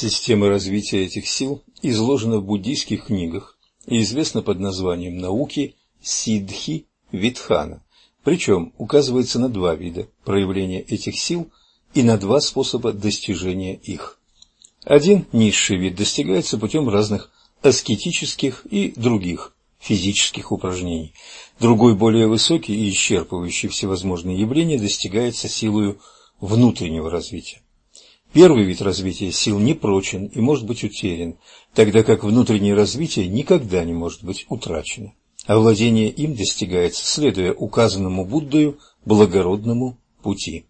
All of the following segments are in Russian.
Система развития этих сил изложена в буддийских книгах и известна под названием науки Сиддхи Витхана. Причем указывается на два вида проявления этих сил и на два способа достижения их. Один низший вид достигается путем разных аскетических и других физических упражнений. Другой, более высокий и исчерпывающий всевозможные явления, достигается силою внутреннего развития. Первый вид развития сил не прочен и может быть утерян, тогда как внутреннее развитие никогда не может быть утрачено. Овладение им достигается, следуя указанному Буддою благородному пути.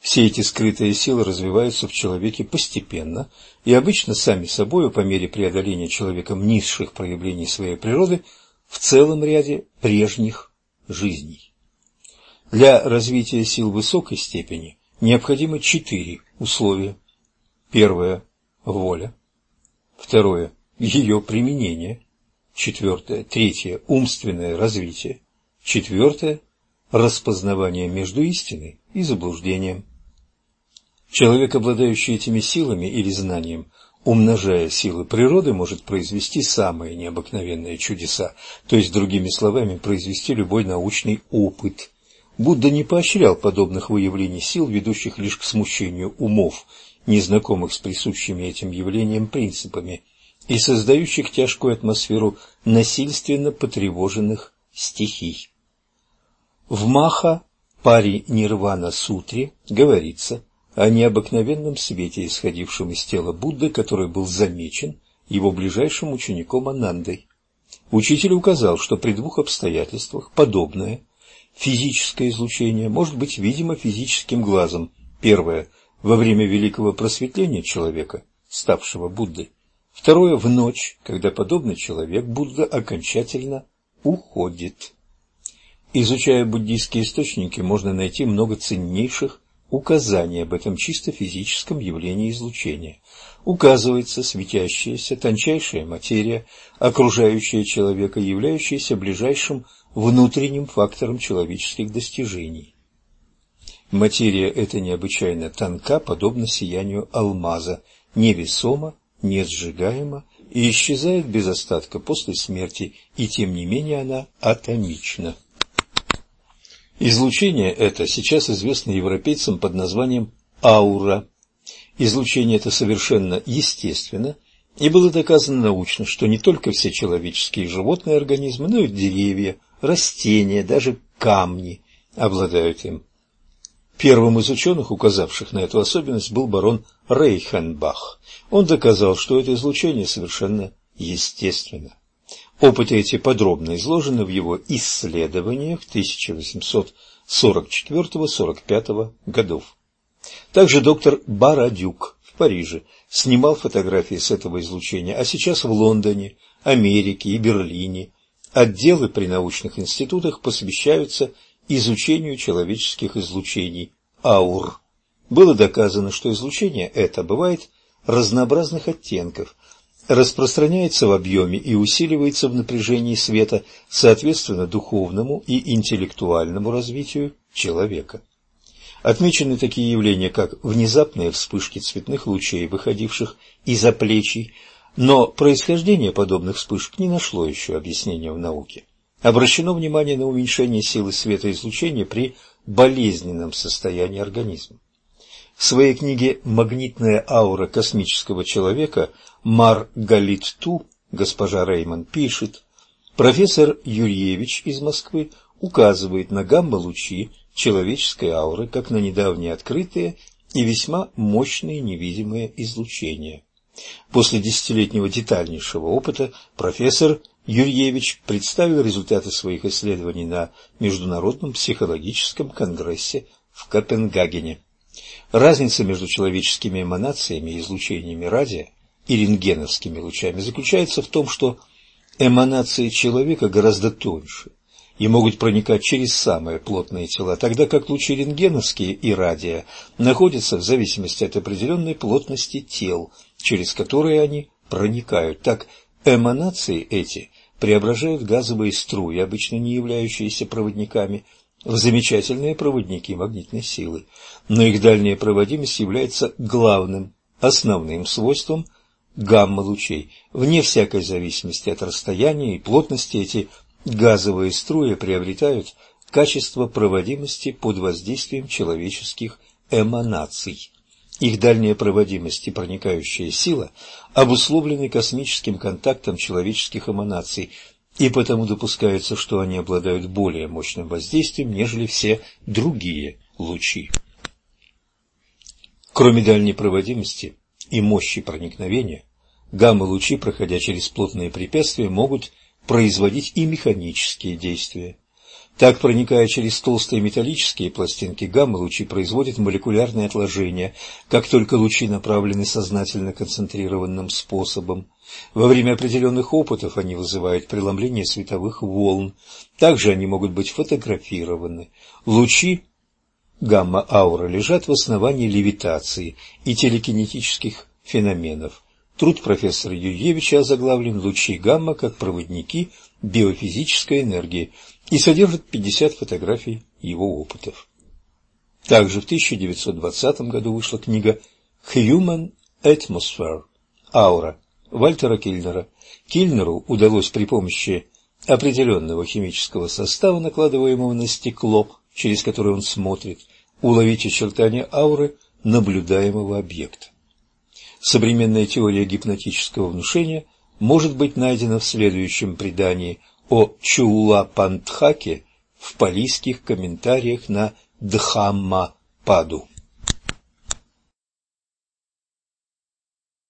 Все эти скрытые силы развиваются в человеке постепенно и обычно сами собою по мере преодоления человеком низших проявлений своей природы в целом ряде прежних жизней. Для развития сил высокой степени необходимы четыре условия. Первое – воля. Второе – ее применение. Четвертое. Третье – умственное развитие. Четвертое – распознавание между истиной и заблуждением. Человек, обладающий этими силами или знанием, умножая силы природы, может произвести самые необыкновенные чудеса, то есть, другими словами, произвести любой научный опыт. Будда не поощрял подобных выявлений сил, ведущих лишь к смущению умов, незнакомых с присущими этим явлением принципами – и создающих тяжкую атмосферу насильственно потревоженных стихий. В Маха Пари Нирвана Сутре говорится о необыкновенном свете, исходившем из тела Будды, который был замечен его ближайшим учеником Анандой. Учитель указал, что при двух обстоятельствах подобное физическое излучение может быть видимо физическим глазом. Первое – во время великого просветления человека, ставшего Буддой, Второе – в ночь, когда подобный человек Будда окончательно уходит. Изучая буддийские источники, можно найти много ценнейших указаний об этом чисто физическом явлении излучения. Указывается светящаяся тончайшая материя, окружающая человека, являющаяся ближайшим внутренним фактором человеческих достижений. Материя эта необычайно тонка, подобно сиянию алмаза, невесома не сжигаема и исчезает без остатка после смерти, и тем не менее она атомична. Излучение это сейчас известно европейцам под названием аура. Излучение это совершенно естественно, и было доказано научно, что не только все человеческие и животные организмы, но и деревья, растения, даже камни обладают им. Первым из ученых, указавших на эту особенность, был барон Рейхенбах. Он доказал, что это излучение совершенно естественно. Опыты эти подробно изложены в его исследованиях 1844-45 годов. Также доктор Барадюк в Париже снимал фотографии с этого излучения, а сейчас в Лондоне, Америке и Берлине отделы при научных институтах посвящаются изучению человеческих излучений аур. Было доказано, что излучение это бывает разнообразных оттенков, распространяется в объеме и усиливается в напряжении света соответственно духовному и интеллектуальному развитию человека. Отмечены такие явления, как внезапные вспышки цветных лучей, выходивших из-за плечей, но происхождение подобных вспышек не нашло еще объяснения в науке. Обращено внимание на уменьшение силы светоизлучения при болезненном состоянии организма. В своей книге «Магнитная аура космического человека» Мар Галит-Ту, госпожа Рейман, пишет, профессор Юрьевич из Москвы указывает на гамма-лучи человеческой ауры как на недавние открытые и весьма мощные невидимые излучения. После десятилетнего детальнейшего опыта профессор Юрьевич представил результаты своих исследований на Международном психологическом конгрессе в Копенгагене. Разница между человеческими эманациями и излучениями радио и рентгеновскими лучами заключается в том, что эманации человека гораздо тоньше и могут проникать через самые плотные тела, тогда как лучи рентгеновские и радио находятся в зависимости от определенной плотности тел, через которые они проникают. Так эманации эти преображают газовые струи, обычно не являющиеся проводниками, замечательные проводники магнитной силы, но их дальняя проводимость является главным основным свойством гамма-лучей. Вне всякой зависимости от расстояния и плотности эти газовые струи приобретают качество проводимости под воздействием человеческих эманаций. Их дальняя проводимость и проникающая сила обусловлены космическим контактом человеческих эманаций, и потому допускается, что они обладают более мощным воздействием, нежели все другие лучи. Кроме дальней проводимости и мощи проникновения, гамма-лучи, проходя через плотные препятствия, могут производить и механические действия. Так, проникая через толстые металлические пластинки, гамма-лучи производят молекулярные отложения, как только лучи направлены сознательно концентрированным способом. Во время определенных опытов они вызывают преломление световых волн. Также они могут быть фотографированы. Лучи гамма-аура лежат в основании левитации и телекинетических феноменов. Труд профессора Юрьевича озаглавлен «Лучи гамма как проводники биофизической энергии» и содержит 50 фотографий его опытов. Также в 1920 году вышла книга «Human Atmosphere. Аура» Вальтера Кильнера. Кильнеру удалось при помощи определенного химического состава, накладываемого на стекло, через которое он смотрит, уловить очертания ауры наблюдаемого объекта. Современная теория гипнотического внушения может быть найдена в следующем предании о Чула-Пантхаке в палийских комментариях на Дхамма-Паду.